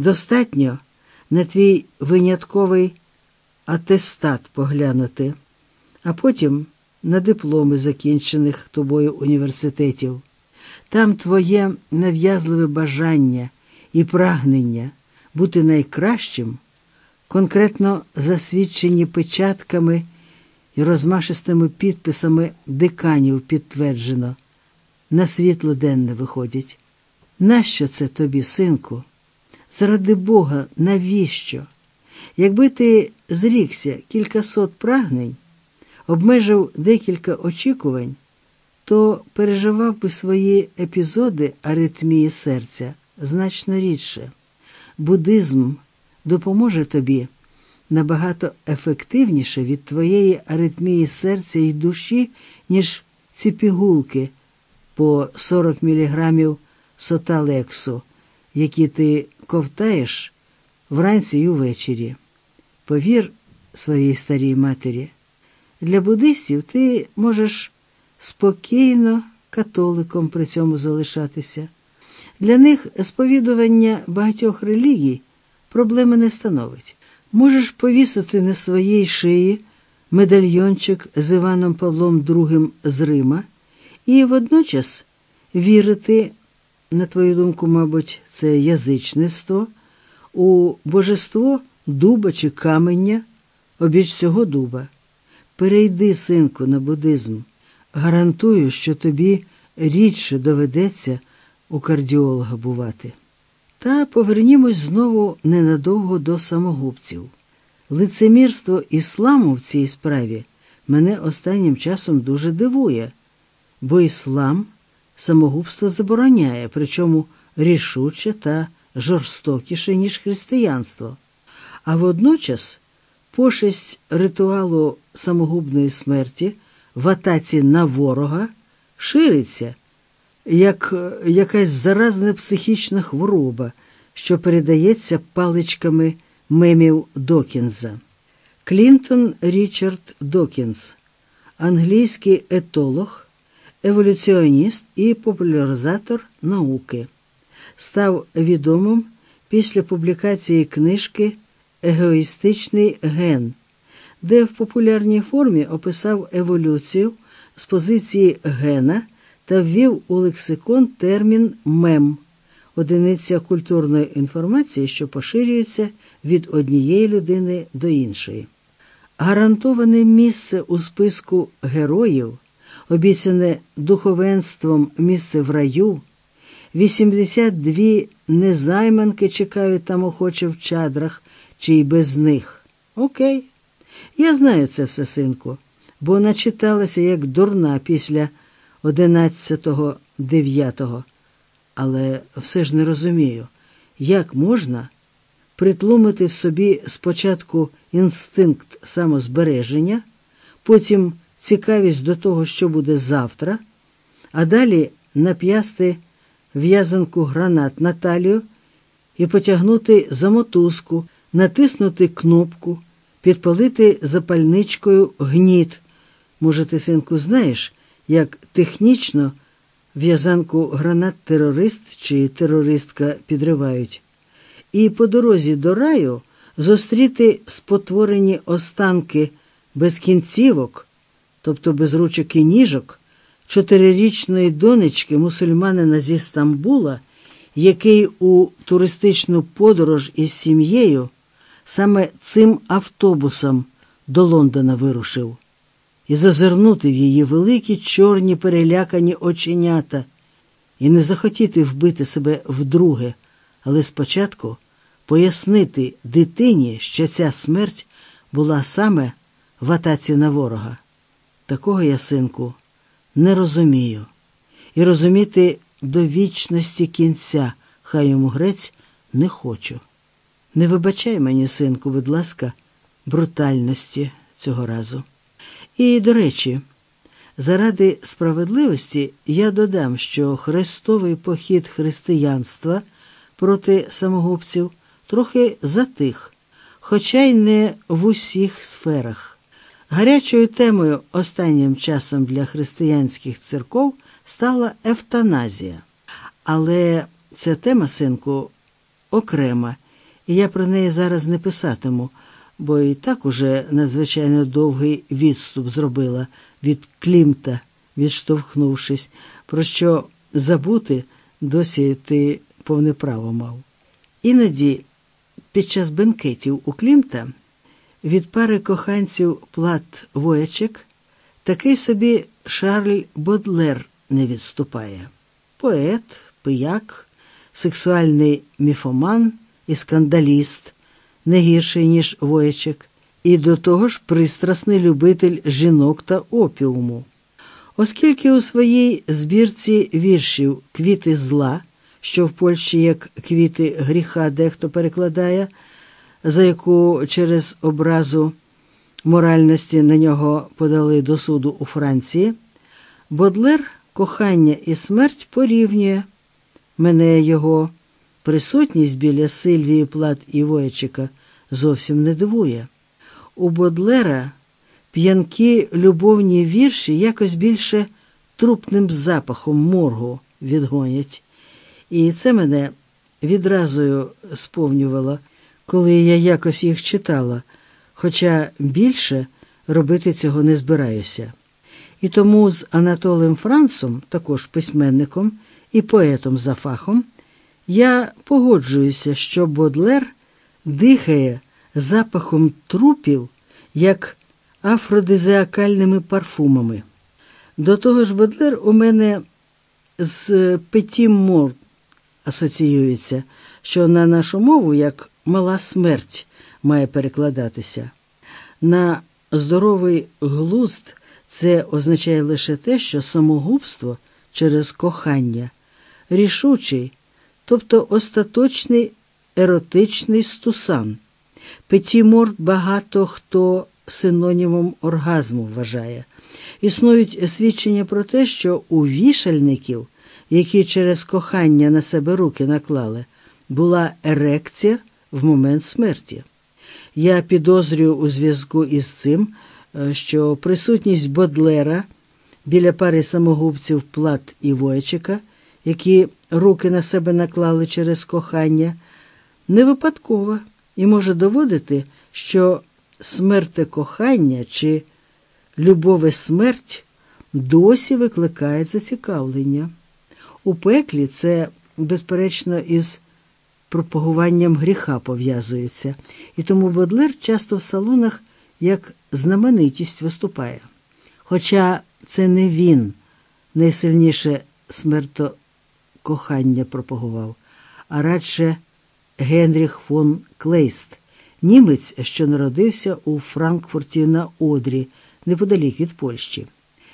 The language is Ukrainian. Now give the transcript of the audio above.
Достатньо на твій винятковий атестат поглянути, а потім на дипломи закінчених тобою університетів. Там твоє нав'язливе бажання і прагнення бути найкращим, конкретно засвідчені печатками і розмашистими підписами деканів підтверджено, на світло денне виходять. Нащо це тобі, синку? Заради Бога, навіщо? Якби ти зрікся кількасот прагнень, обмежив декілька очікувань, то переживав би свої епізоди аритмії серця значно рідше. Буддизм допоможе тобі набагато ефективніше від твоєї аритмії серця і душі, ніж ці пігулки по 40 мг соталексу, які ти ковтаєш вранці й увечері. Повір своїй старій матері, для буддистів ти можеш спокійно католиком при цьому залишатися. Для них сповідування багатьох релігій проблеми не становить. Можеш повісити на своїй шиї медальйончик з Іваном Павлом II з Рима і водночас вірити, на твою думку, мабуть, це язичництво, у божество дуба чи каменя, обіч цього дуба. Перейди, синку, на буддизм. Гарантую, що тобі рідше доведеться у кардіолога бувати. Та повернімось знову ненадовго до самогубців. Лицемірство ісламу в цій справі мене останнім часом дуже дивує, бо іслам самогубство забороняє, причому рішуче та жорстокіше, ніж християнство. А водночас пошесть ритуалу самогубної смерті в атаці на ворога шириться як якась заразна психічна хвороба, що передається паличками мемів Докінза. Клінтон Річард Докінз, англійський етолог, еволюціоніст і популяризатор науки, став відомим після публікації книжки Егоїстичний ген, де в популярній формі описав еволюцію з позиції гена та ввів у лексикон термін мем одиниця культурної інформації, що поширюється від однієї людини до іншої. Гарантоване місце у списку героїв, обіцяне духовенством місце в раю, 82 незайманки чекають там охоче в чадрах чи й без них. Окей, я знаю це все, синку, бо начиталася як дурна після 11-9, але все ж не розумію, як можна притлумити в собі спочатку інстинкт самозбереження, потім цікавість до того, що буде завтра, а далі нап'ясти в'язанку гранат на талію і потягнути за мотузку, натиснути кнопку, підпалити запальничкою гніт. Може, ти, синку, знаєш, як технічно в'язанку гранат терорист чи терористка підривають, і по дорозі до раю зустріти спотворені останки без кінцівок, тобто без ручок і ніжок, чотирирічної донечки мусульманина зі Стамбула, який у туристичну подорож із сім'єю саме цим автобусом до Лондона вирушив і зазирнути в її великі чорні перелякані оченята, і не захотіти вбити себе вдруге, але спочатку пояснити дитині, що ця смерть була саме в атаці на ворога. Такого я, синку, не розумію. І розуміти до вічності кінця, хай йому грець, не хочу. Не вибачай мені, синку, будь ласка, брутальності цього разу. І, до речі, заради справедливості я додам, що хрестовий похід християнства проти самогубців трохи затих, хоча й не в усіх сферах. Гарячою темою останнім часом для християнських церков стала евтаназія. Але ця тема, синку, окрема і я про неї зараз не писатиму, бо і так уже надзвичайно довгий відступ зробила від Клімта, відштовхнувшись, про що забути досі ти повне право мав. Іноді під час бенкетів у Клімта від пари коханців плат воячек такий собі Шарль Бодлер не відступає. Поет, пияк, сексуальний міфоман і скандаліст, не гірший, ніж воячек, і до того ж пристрасний любитель жінок та опіуму. Оскільки у своїй збірці віршів Квіти зла, що в Польщі як квіти гріха дехто перекладає, за яку через образу моральності на нього подали до суду у Франції, Бодлер кохання і смерть порівнює. Мене його присутність біля Сильвії Плат і Воячика зовсім не дивує. У Бодлера п'янкі любовні вірші якось більше трупним запахом моргу відгонять. І це мене відразу сповнювало, коли я якось їх читала, хоча більше робити цього не збираюся. І тому з Анатолем Францом, також письменником і поетом за фахом, я погоджуюся, що Бодлер дихає запахом трупів як афродизеакальними парфумами. До того ж, Бодлер у мене з Петім Мор асоціюється, що на нашу мову як мала смерть має перекладатися. На здоровий глузд це означає лише те, що самогубство через кохання рішучий, тобто остаточний еротичний стусан. Петіморт багато хто синонімом оргазму вважає. Існують свідчення про те, що у вішальників, які через кохання на себе руки наклали, була ерекція в момент смерті. Я підозрюю у зв'язку із цим, е, що присутність Бодлера біля пари самогубців Плат і Войчика, які руки на себе наклали через кохання, не випадкова і може доводити, що смерте кохання чи любове смерть досі викликає зацікавлення. У пеклі це, безперечно, із пропагуванням гріха пов'язується, і тому Бодлер часто в салонах як знаменитість виступає. Хоча це не він найсильніше смертокохання пропагував, а радше Генріх фон Клейст, німець, що народився у Франкфурті на Одрі, неподалік від Польщі.